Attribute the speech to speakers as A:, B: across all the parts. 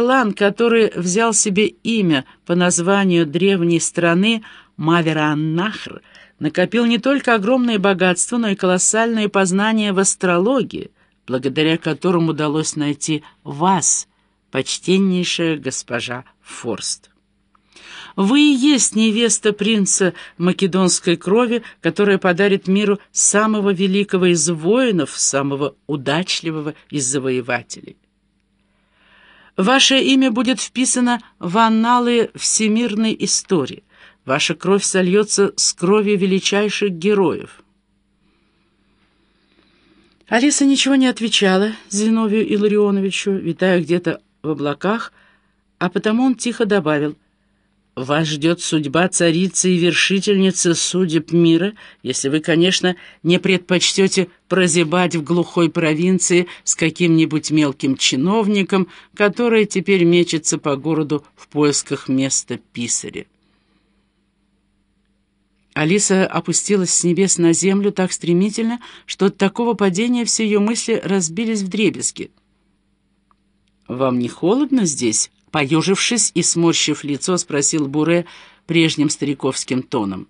A: клан, который взял себе имя по названию древней страны Мавераннахр, накопил не только огромное богатство, но и колоссальные познания в астрологии, благодаря которым удалось найти вас, почтеннейшая госпожа Форст. Вы и есть невеста принца македонской крови, которая подарит миру самого великого из воинов, самого удачливого из завоевателей. Ваше имя будет вписано в анналы всемирной истории. Ваша кровь сольется с кровью величайших героев. Алиса ничего не отвечала Зиновию Илларионовичу, витая где-то в облаках, а потому он тихо добавил — вас ждет судьба царицы и вершительницы судеб мира, если вы, конечно, не предпочтете прозябать в глухой провинции с каким-нибудь мелким чиновником, который теперь мечется по городу в поисках места писаря. Алиса опустилась с небес на землю так стремительно, что от такого падения все ее мысли разбились в дребезги. «Вам не холодно здесь?» Поежившись и сморщив лицо, спросил Буре прежним стариковским тоном.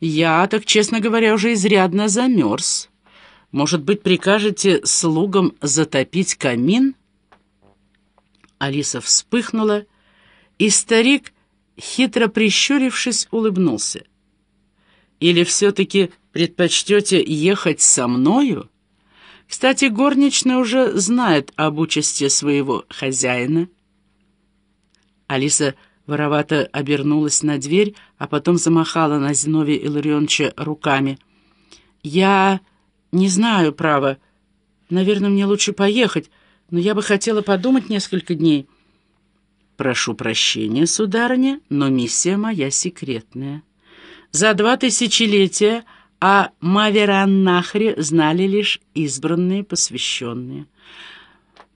A: «Я, так честно говоря, уже изрядно замерз. Может быть, прикажете слугам затопить камин?» Алиса вспыхнула, и старик, хитро прищурившись, улыбнулся. «Или все-таки предпочтете ехать со мною?» Кстати, горничная уже знает об участи своего хозяина. Алиса воровато обернулась на дверь, а потом замахала на Зиновия Илларионовича руками. «Я не знаю, право. Наверное, мне лучше поехать, но я бы хотела подумать несколько дней». «Прошу прощения, сударыня, но миссия моя секретная. За два тысячелетия о Мавераннахре знали лишь избранные посвященные.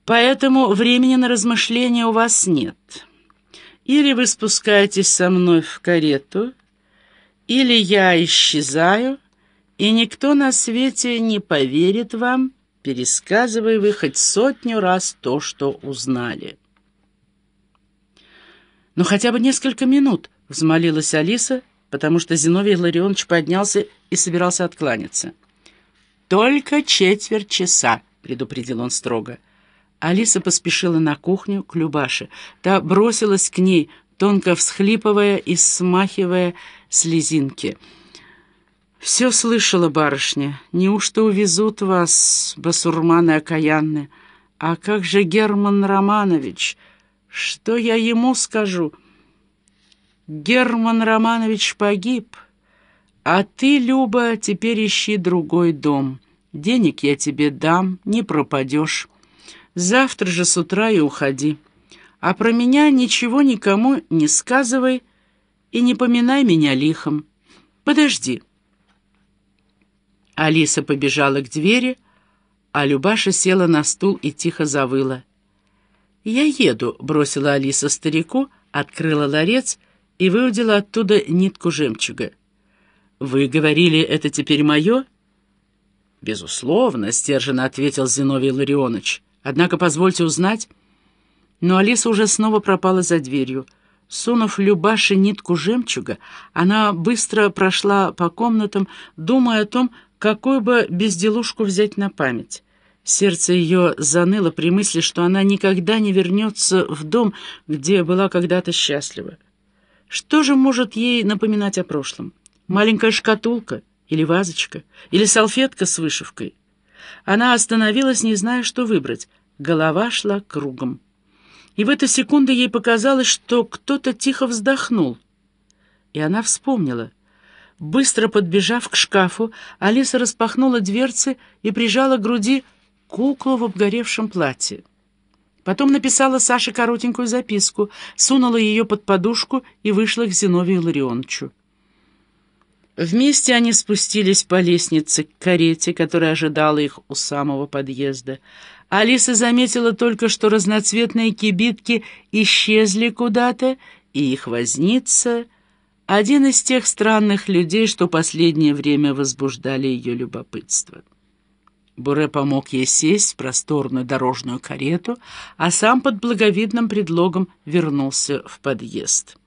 A: Поэтому времени на размышления у вас нет». Или вы спускаетесь со мной в карету, или я исчезаю, и никто на свете не поверит вам, пересказывая вы хоть сотню раз то, что узнали. «Ну, хотя бы несколько минут», — взмолилась Алиса, потому что Зиновий Ларионович поднялся и собирался откланяться. «Только четверть часа», — предупредил он строго. Алиса поспешила на кухню к Любаше. Та бросилась к ней, тонко всхлипывая и смахивая слезинки. «Все слышала, барышня. Неужто увезут вас, басурманы окаянные? А как же Герман Романович? Что я ему скажу?» «Герман Романович погиб, а ты, Люба, теперь ищи другой дом. Денег я тебе дам, не пропадешь». Завтра же с утра и уходи. А про меня ничего никому не сказывай и не поминай меня лихом. Подожди». Алиса побежала к двери, а Любаша села на стул и тихо завыла. «Я еду», — бросила Алиса старику, открыла ларец и выудила оттуда нитку жемчуга. «Вы говорили, это теперь мое?» «Безусловно», — стерженно ответил Зиновий Ларионович. Однако позвольте узнать... Но Алиса уже снова пропала за дверью. Сунув Любаше нитку жемчуга, она быстро прошла по комнатам, думая о том, какую бы безделушку взять на память. Сердце ее заныло при мысли, что она никогда не вернется в дом, где была когда-то счастлива. Что же может ей напоминать о прошлом? Маленькая шкатулка или вазочка, или салфетка с вышивкой? Она остановилась, не зная, что выбрать. Голова шла кругом. И в эту секунду ей показалось, что кто-то тихо вздохнул. И она вспомнила. Быстро подбежав к шкафу, Алиса распахнула дверцы и прижала к груди куклу в обгоревшем платье. Потом написала Саше коротенькую записку, сунула ее под подушку и вышла к Зиновию Ларионовичу. Вместе они спустились по лестнице к карете, которая ожидала их у самого подъезда. Алиса заметила только, что разноцветные кибитки исчезли куда-то, и их возница — один из тех странных людей, что последнее время возбуждали ее любопытство. Буре помог ей сесть в просторную дорожную карету, а сам под благовидным предлогом вернулся в подъезд.